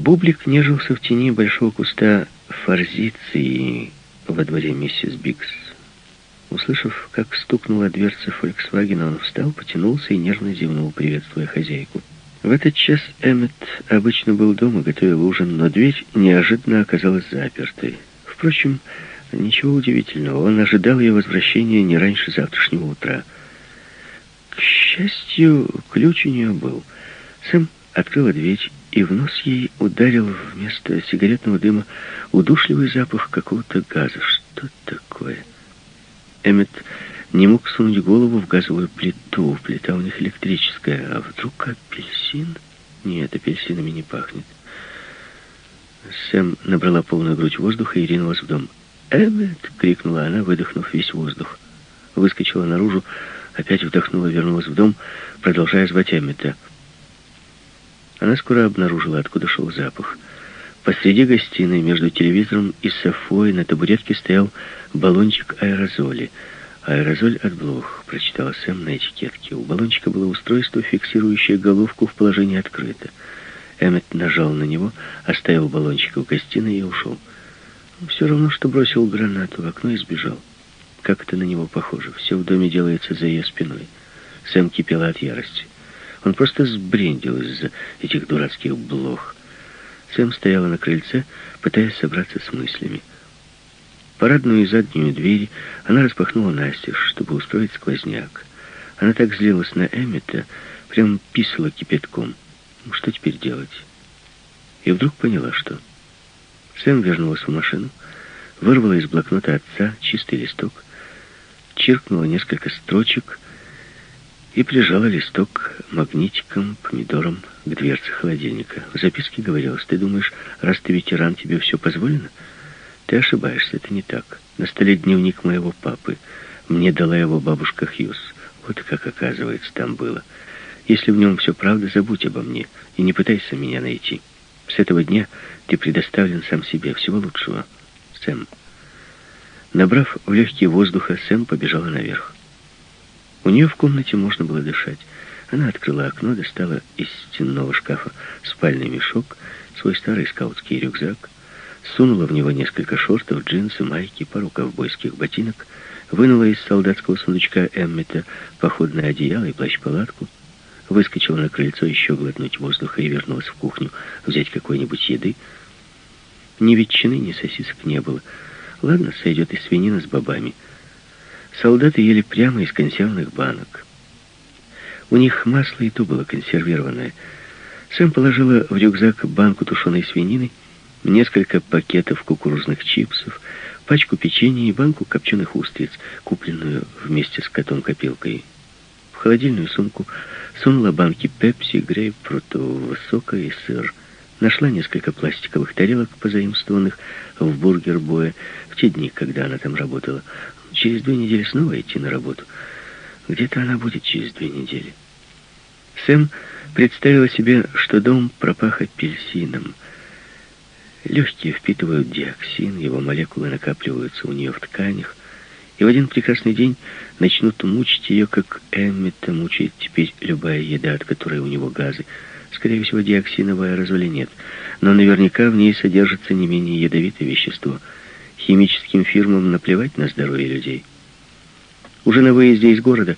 Бублик нежился в тени большого куста форзиции во дворе миссис Бикс. Услышав, как стукнула дверца Фольксвагена, он встал, потянулся и нервно зевнул, приветствуя хозяйку. В этот час Эммет обычно был дома, готовил ужин, но дверь неожиданно оказалась запертой. Впрочем, ничего удивительного, он ожидал ее возвращения не раньше завтрашнего утра. К счастью, ключ у нее был. Сэм открыла дверь, и в нос ей ударил вместо сигаретного дыма удушливый запах какого-то газа. Что такое? Эммет не мог сунуть голову в газовую плиту. Плита у них электрическая. А вдруг апельсин? Нет, апельсинами не пахнет. Сэм набрала полную грудь воздуха и ринулась в дом. «Эммет!» — крикнула она, выдохнув весь воздух. Выскочила наружу, опять вдохнула, вернулась в дом, продолжая звать Эммета. Она скоро обнаружила, откуда шел запах. Посреди гостиной, между телевизором и софой, на табуретке стоял баллончик аэрозоли. «Аэрозоль от блох», — прочитала Сэм на этикетке. У баллончика было устройство, фиксирующее головку в положении открыто. Эммет нажал на него, оставил баллончик в гостиной и ушел. Все равно, что бросил гранату в окно и сбежал. Как это на него похоже. Все в доме делается за ее спиной. Сэм кипела от ярости. Он просто сбрендил из-за этих дурацких блох. Сэм стояла на крыльце, пытаясь собраться с мыслями. Парадную и заднюю двери она распахнула настежь, чтобы устроить сквозняк. Она так злилась на Эммета, прям писала кипятком. Ну, что теперь делать? И вдруг поняла, что... Сэм вернулась в машину, вырвала из блокнота отца чистый листок, чиркнула несколько строчек и прижала листок магнитиком, помидором к дверце холодильника. В записке говорилось, ты думаешь, раз ты ветеран, тебе все позволено? Ты ошибаешься, это не так. На столе дневник моего папы. Мне дала его бабушка Хьюз. Вот как оказывается там было. Если в нем все правда, забудь обо мне и не пытайся меня найти. С этого дня ты предоставлен сам себе. Всего лучшего, Сэм. Набрав в легкие воздуха, Сэм побежала наверх. У нее в комнате можно было дышать. Она открыла окно, достала из стенного шкафа спальный мешок, свой старый скаутский рюкзак, сунула в него несколько шортов, джинсы, майки, пару ковбойских ботинок, вынула из солдатского сундучка Эммета походное одеяло и плащ-палатку, выскочила на крыльцо еще глотнуть воздуха и вернулась в кухню взять какой-нибудь еды. Ни ветчины, ни сосисок не было. Ладно, сойдет и свинина с бобами. Солдаты ели прямо из консервных банок. У них масло и то было консервированное. Сэм положила в рюкзак банку тушеной свинины, несколько пакетов кукурузных чипсов, пачку печенья и банку копченых устриц, купленную вместе с котом-копилкой. В холодильную сумку сунула банки пепси, грейпфрутового сока и сыр. Нашла несколько пластиковых тарелок, позаимствованных в бургер-бое в те дни, когда она там работала. Через две недели снова идти на работу. Где-то она будет через две недели. Сэм представила себе, что дом пропах апельсином. Легкие впитывают диоксин, его молекулы накапливаются у нее в тканях, и в один прекрасный день начнут мучить ее, как Эммета мучает теперь любая еда, от которой у него газы. Скорее всего, диоксиновая аэрозоля нет, но наверняка в ней содержится не менее ядовитое вещество. Химическим фирмам наплевать на здоровье людей. Уже на выезде из города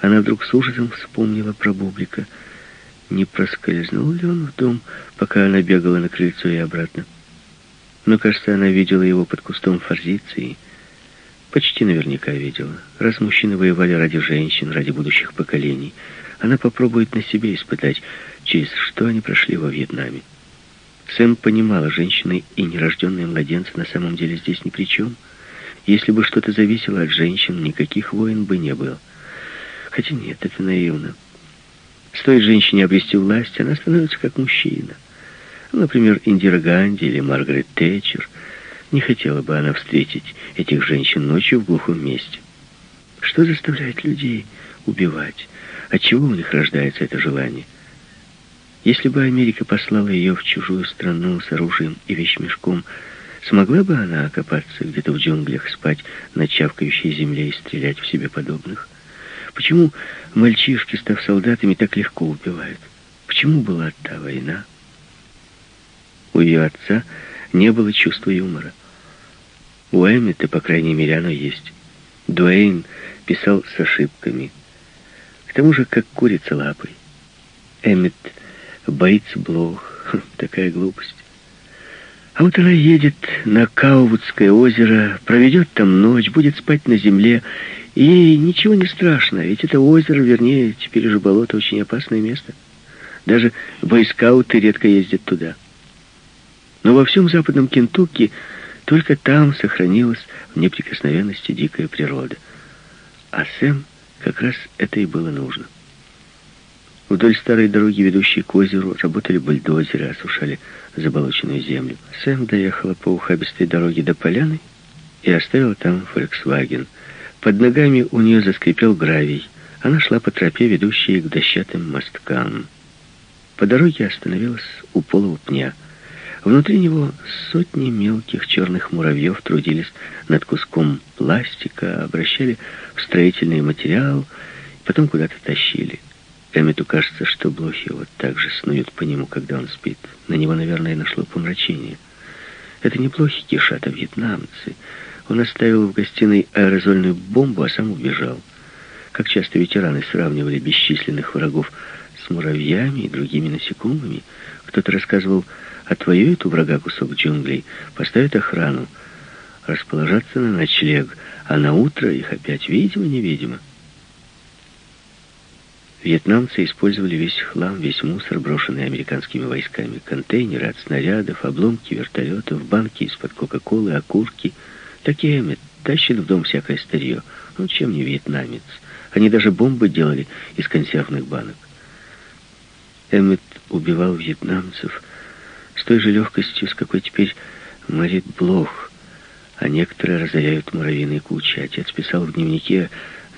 она вдруг с ужасом вспомнила про Бублика. Не проскользнул ли он в дом, пока она бегала на крыльцо и обратно? Но, кажется, она видела его под кустом форзиции. Почти наверняка видела. Раз мужчины воевали ради женщин, ради будущих поколений, она попробует на себе испытать, через что они прошли во Вьетнаме. Сэм понимала, женщины и нерожденные младенцы на самом деле здесь ни при чем. Если бы что-то зависело от женщин, никаких войн бы не было. Хотя нет, это наивно. Стоит женщине обрести власть, она становится как мужчина. Например, Индира Ганди или Маргарет Тэтчер. Не хотела бы она встретить этих женщин ночью в глухом месте. Что заставляет людей убивать? От чего у них рождается это желание? Если бы Америка послала ее в чужую страну с оружием и вещмешком, смогла бы она окопаться где-то в джунглях, спать на чавкающей земле и стрелять в себе подобных? Почему мальчишки, став солдатами, так легко убивают? Почему была та война? У ее отца не было чувства юмора. У Эммета, по крайней мере, оно есть. Дуэйн писал с ошибками. К тому же, как курица лапой. Эммет боится блох. Такая глупость. А вот она едет на Каувудское озеро, проведет там ночь, будет спать на земле, и ей ничего не страшно, ведь это озеро, вернее, теперь уже болото, очень опасное место. Даже бойскауты редко ездят туда. Но во всем западном Кентукки только там сохранилась в неприкосновенности дикая природа. А Сэм как раз это и было нужно. Вдоль старой дороги, ведущей к озеру, работали бульдозеры, осушали заболоченную землю. Сэм доехала по ухабистой дороге до поляны и оставила там «Фольксваген». Под ногами у нее заскрипел гравий. Она шла по тропе, ведущей к дощатым мосткам. По дороге остановилась у полого пня. Внутри него сотни мелких черных муравьев трудились над куском пластика, обращали в строительный материал, потом куда-то тащили. Эммету кажется, что блохи вот так же снуют по нему, когда он спит. На него, наверное, нашло помрачение. Это не блохи кишат, а вьетнамцы. Он оставил в гостиной аэрозольную бомбу, а сам убежал. Как часто ветераны сравнивали бесчисленных врагов с муравьями и другими насекомыми. Кто-то рассказывал, отвоюет у врага кусок джунглей, поставит охрану, расположаться на ночлег, а на утро их опять видимо-невидимо. Вьетнамцы использовали весь хлам, весь мусор, брошенный американскими войсками. Контейнеры от снарядов, обломки вертолетов, банки из-под Кока-Колы, окурки. Такие Эммет тащит в дом всякое старье. Ну, чем не вьетнамец? Они даже бомбы делали из консервных банок. Эммет убивал вьетнамцев с той же легкостью, с какой теперь морит Блох, а некоторые разоряют муравьиные кучи. Отец писал в дневнике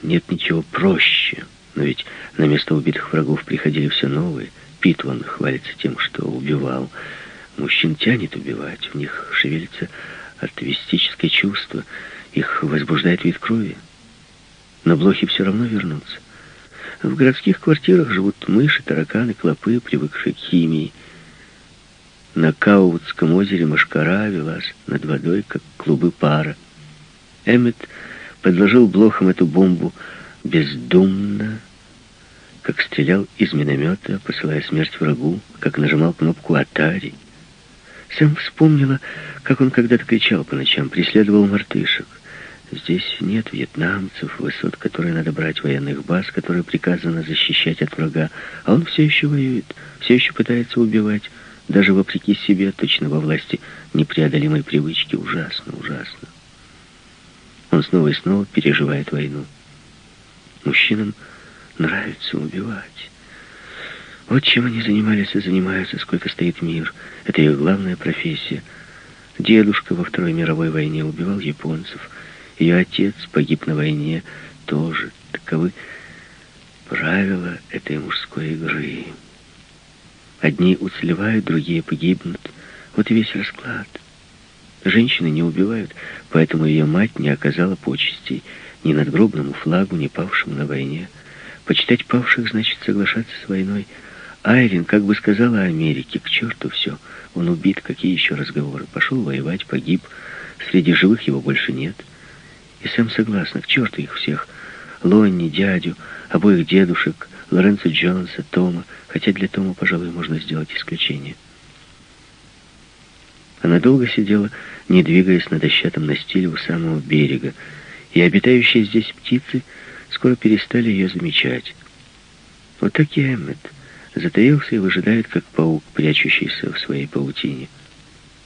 «нет ничего проще». Но ведь на место убитых врагов приходили все новые. Питван хвалится тем, что убивал. Мужчин тянет убивать, в них шевелится артвистическое чувство, их возбуждает вид крови. Но блохи все равно вернутся. В городских квартирах живут мыши, тараканы, клопы, привыкшие к химии. На Каувудском озере мошкара велась над водой, как клубы пара. Эммет подложил блохам эту бомбу бездумно, как стрелял из миномета, посылая смерть врагу, как нажимал кнопку «Атари». Сэм вспомнила, как он когда-то кричал по ночам, преследовал мартышек. Здесь нет вьетнамцев, высот, которые надо брать, военных баз, которые приказано защищать от врага, а он все еще воюет, все еще пытается убивать, даже вопреки себе, точно во власти непреодолимой привычки. Ужасно, ужасно. Он снова и снова переживает войну. Мужчинам нравится убивать. Вот чем они занимались и занимаются, сколько стоит мир. Это их главная профессия. Дедушка во Второй мировой войне убивал японцев. Ее отец погиб на войне тоже. Таковы правила этой мужской игры. Одни уцелевают, другие погибнут. Вот и весь расклад. Женщины не убивают, поэтому ее мать не оказала почестей ни надгробному флагу, ни павшему на войне. Почитать павших значит соглашаться с войной. Айрин как бы сказала Америке, к черту все. Он убит, какие еще разговоры. Пошел воевать, погиб. Среди живых его больше нет. И сам согласна, к черту их всех. Лонни, дядю, обоих дедушек, Лоренцо Джонса, Тома. Хотя для Тома, пожалуй, можно сделать исключение. Она долго сидела, не двигаясь на дощатом настиле у самого берега, и обитающие здесь птицы скоро перестали ее замечать. Вот так и Эммет затаился и выжидает, как паук, прячущийся в своей паутине.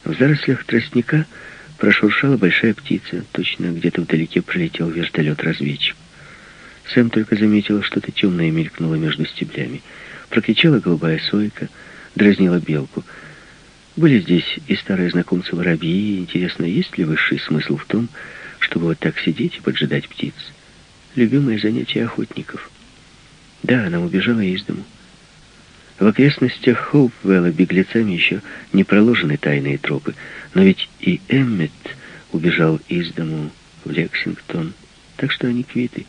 В зарослях тростника прошуршала большая птица. Точно где-то вдалеке пролетел вертолет-разведчик. Сэм только заметила, что-то темное мелькнуло между стеблями. Прокричала голубая сойка, дразнила белку. Были здесь и старые знакомцы воробьи. Интересно, есть ли высший смысл в том, чтобы вот так сидеть и поджидать птиц. Любимое занятие охотников. Да, она убежала из дому. В окрестностях Хоупвелла беглецами еще не проложены тайные тропы, но ведь и Эммет убежал из дому в Лексингтон, так что они квиты.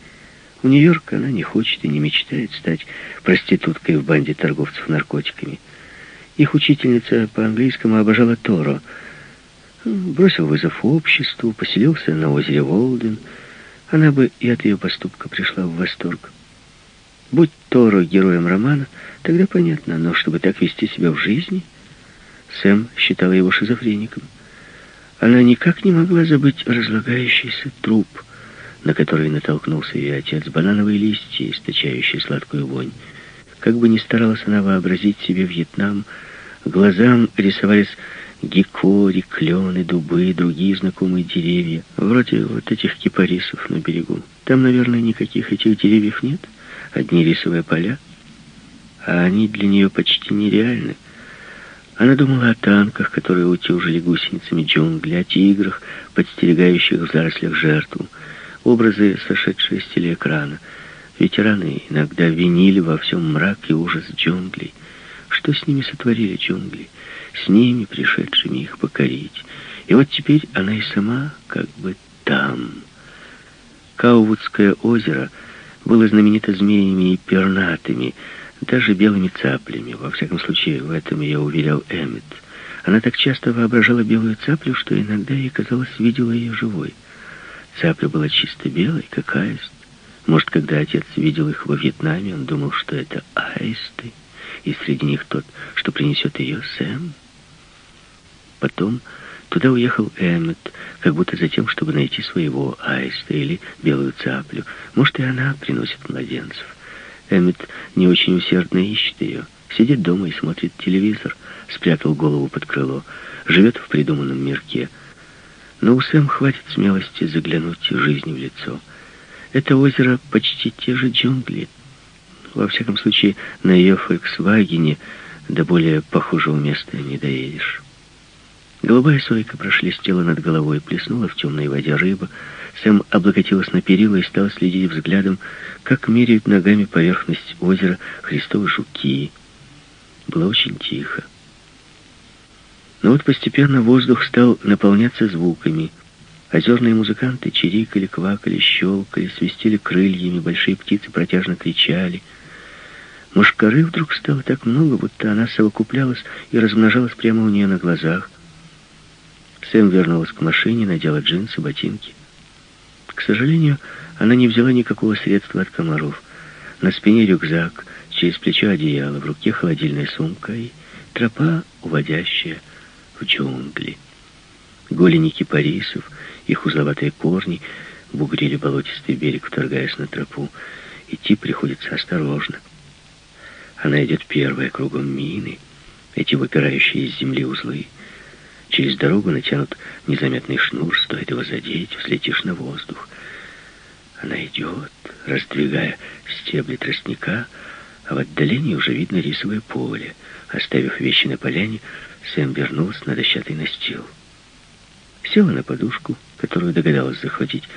В Нью-Йорк она не хочет и не мечтает стать проституткой в банде торговцев наркотиками. Их учительница по английскому обожала Торо. Бросил вызов обществу, поселился на озере Волден. Она бы и от ее поступка пришла в восторг. Будь Торо героем романа, тогда понятно, но чтобы так вести себя в жизни, Сэм считала его шизофреником. Она никак не могла забыть разлагающийся труп, на который натолкнулся ее отец, банановые листья, источающие сладкую вонь. Как бы ни старалась она вообразить себе Вьетнам, глазам рисовались гикори, клены, дубы и другие знакомые деревья, вроде вот этих кипарисов на берегу. Там, наверное, никаких этих деревьев нет, одни рисовые поля, а они для нее почти нереальны. Она думала о танках, которые утюжили гусеницами джунгли, о тиграх, подстерегающих в зарослях жертву, образы, сошедшие с телеэкрана. Ветераны иногда винили во всем мрак и ужас джунглей. Что с ними сотворили джунгли? С ними, пришедшими их покорить. И вот теперь она и сама как бы там. Каувудское озеро было знаменито змеями и пернатыми, даже белыми цаплями. Во всяком случае, в этом ее уверял Эммет. Она так часто воображала белую цаплю, что иногда ей казалось, видела ее живой. Цапля была чисто белой, как аист. Может, когда отец видел их во Вьетнаме, он думал, что это аисты, и среди них тот, что принесет ее Сэм. Потом туда уехал Эммет, как будто за тем, чтобы найти своего аиста или белую цаплю. Может, и она приносит младенцев. Эммет не очень усердно ищет ее. Сидит дома и смотрит телевизор, спрятал голову под крыло, живет в придуманном мирке. Но у Сэм хватит смелости заглянуть жизни в лицо. Это озеро почти те же джунгли. Во всяком случае, на ее «Фольксвагене» до более похожего места не доедешь. Голубая сойка прошелестела над головой, плеснула в темной воде рыба. Сэм облокотилась на перила и стала следить взглядом, как меряют ногами поверхность озера христовы жуки. Было очень тихо. Но вот постепенно воздух стал наполняться звуками. Озерные музыканты чирикали, квакали, щелкали, свистели крыльями, большие птицы протяжно кричали. Мушкары вдруг стало так много, будто она совокуплялась и размножалась прямо у нее на глазах. Сэм вернулась к машине, надела джинсы, ботинки. К сожалению, она не взяла никакого средства от комаров. На спине рюкзак, через плечо одеяло, в руке холодильная сумка и тропа, уводящая в джунгли. Голени кипарисов, их узловатые корни бугрили болотистый берег, вторгаясь на тропу. Идти приходится осторожно. Она идет первая, кругом мины, эти выпирающие из земли узлы. Через дорогу натянут незаметный шнур, стоит его задеть, взлетишь на воздух. Она идет, раздвигая стебли тростника, а в отдалении уже видно рисовое поле. Оставив вещи на поляне, Сэм вернулся на дощатый настил. Села на подушку, которую догадалась захватить.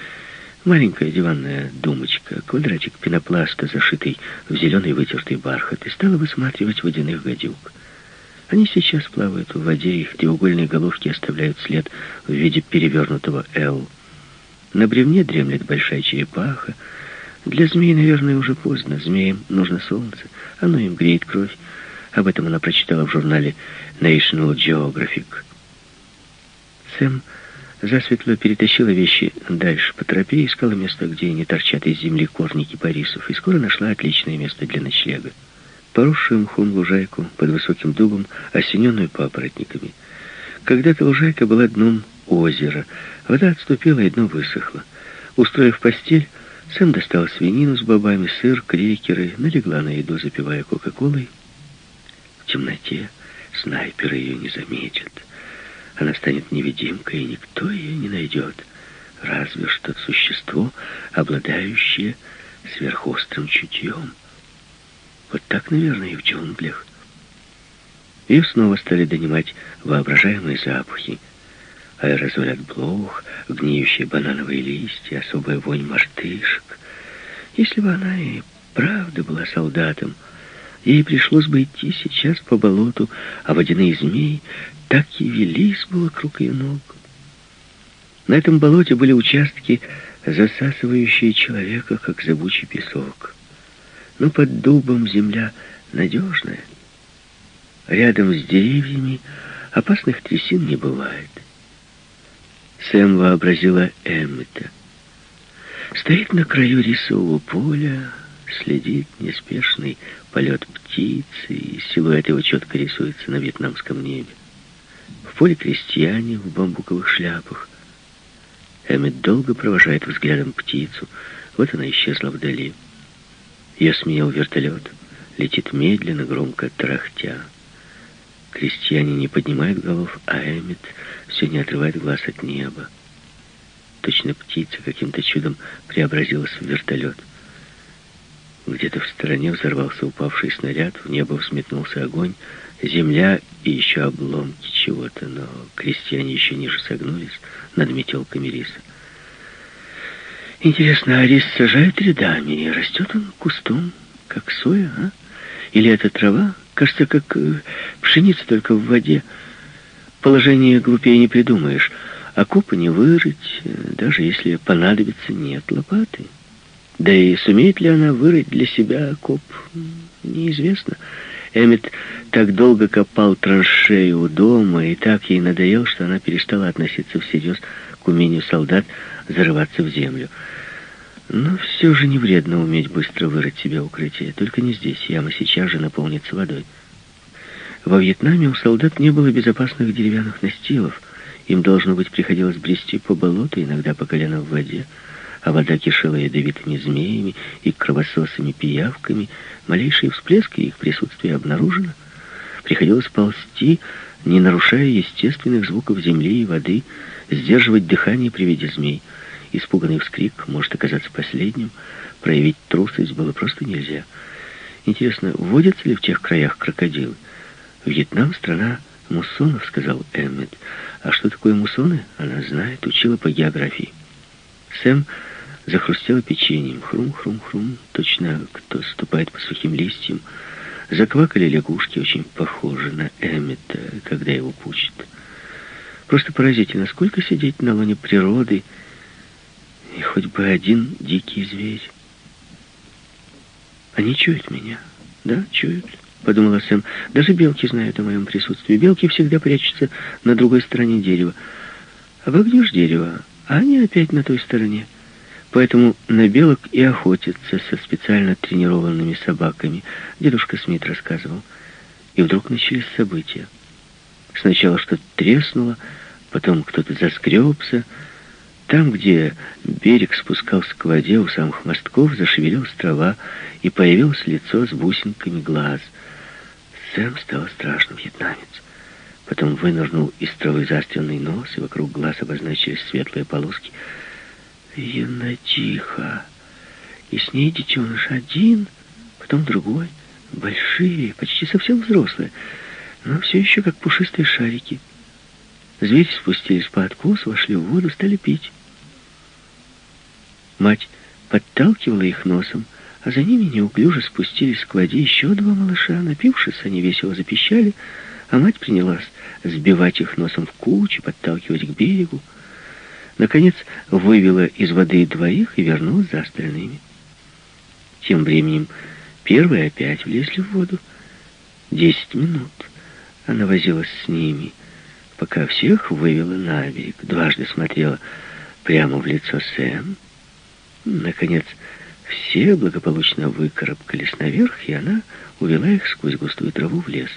Маленькая диванная думочка, квадратик пенопласта, зашитый в зеленый вытертый бархат, и стала высматривать водяных гадюк. Они сейчас плавают в воде, их треугольные головки оставляют след в виде перевернутого «Л». На бревне дремлет большая черепаха. Для змей, наверное, уже поздно. Змеям нужно солнце. Оно им греет кровь. Об этом она прочитала в журнале National Geographic. Сэм засветло перетащила вещи дальше по тропе искала место, где не торчат из земли корни кипарисов, и скоро нашла отличное место для ночлега поросшую мхом лужайку под высоким дубом, осененную папоротниками. Когда-то лужайка была дном озера. Вода отступила, и дно высохло. Устроив постель, Сэм достал свинину с бобами, сыр, крекеры, налегла на еду, запивая кока-колой. В темноте снайперы ее не заметят. Она станет невидимкой, и никто ее не найдет. Разве что существо, обладающее сверхострым чутьем. Вот так, наверное, и в джунглях. Ее снова стали донимать воображаемые запахи. Аэрозоль от блох, гниющие банановые листья, особая вонь мартышек. Если бы она и правда была солдатом, ей пришлось бы идти сейчас по болоту, а водяные змеи так и велись бы вокруг ее ног. На этом болоте были участки, засасывающие человека, как зыбучий песок но под дубом земля надежная. Рядом с деревьями опасных трясин не бывает. Сэм вообразила Эммета. Стоит на краю рисового поля, следит неспешный полет птицы, и силуэт его четко рисуется на вьетнамском небе. В поле крестьяне в бамбуковых шляпах. Эммет долго провожает взглядом птицу. Вот она исчезла вдали. Ее сменил вертолет. Летит медленно, громко, тарахтя. Крестьяне не поднимают голов, а Эммет все не отрывает глаз от неба. Точно птица каким-то чудом преобразилась в вертолет. Где-то в стороне взорвался упавший снаряд, в небо взметнулся огонь, земля и еще обломки чего-то, но крестьяне еще ниже согнулись над метелками риса. Интересно, а рис сажают рядами, и растет он кустом, как соя, а? Или это трава? Кажется, как э, пшеница, только в воде. Положение глупее не придумаешь. Окопа не вырыть, э, даже если понадобится, нет лопаты. Да и сумеет ли она вырыть для себя окоп, неизвестно. Эммет так долго копал траншею у дома, и так ей надоел, что она перестала относиться всерьез к умению солдат зарываться в землю. Но все же не вредно уметь быстро вырыть себе укрытие. Только не здесь. Яма сейчас же наполнится водой. Во Вьетнаме у солдат не было безопасных деревянных настилов. Им, должно быть, приходилось брести по болоту, иногда по колено в воде. А вода кишела ядовитыми змеями и кровососами пиявками. Малейшие всплески их присутствия обнаружено. Приходилось ползти, не нарушая естественных звуков земли и воды, сдерживать дыхание при виде змей — Испуганный вскрик может оказаться последним. Проявить трусость было просто нельзя. Интересно, водятся ли в тех краях крокодилы? Вьетнам — страна муссонов, сказал Эммет. А что такое муссоны, она знает, учила по географии. Сэм захрустела печеньем. Хрум-хрум-хрум, точно кто ступает по сухим листьям. Заквакали лягушки, очень похожи на Эммета, когда его пучат. Просто поразительно, сколько сидеть на лоне природы — и хоть бы один дикий зверь. Они чуют меня. Да, чуют, подумала Сэм. Даже белки знают о моем присутствии. Белки всегда прячутся на другой стороне дерева. Обогнешь дерево, а они опять на той стороне. Поэтому на белок и охотятся со специально тренированными собаками. Дедушка Смит рассказывал. И вдруг начались события. Сначала что-то треснуло, потом кто-то заскребся, там, где берег спускался к воде, у самых мостков зашевелилась трава, и появилось лицо с бусинками глаз. Сэм стало страшно, вьетнамец. Потом вынырнул из травы заостренный нос, и вокруг глаз обозначились светлые полоски. Енотиха. И с ней детеныш один, потом другой, большие, почти совсем взрослые, но все еще как пушистые шарики. Звери спустились по откосу, вошли в воду, стали пить. Мать подталкивала их носом, а за ними неуклюже спустились к воде еще два малыша. Напившись, они весело запищали, а мать принялась сбивать их носом в кучу, подталкивать к берегу. Наконец вывела из воды двоих и вернулась за остальными. Тем временем первые опять влезли в воду. Десять минут она возилась с ними, пока всех вывела на берег. Дважды смотрела прямо в лицо Сэм, Наконец, все благополучно выкарабкались наверх, и она увела их сквозь густую траву в лес.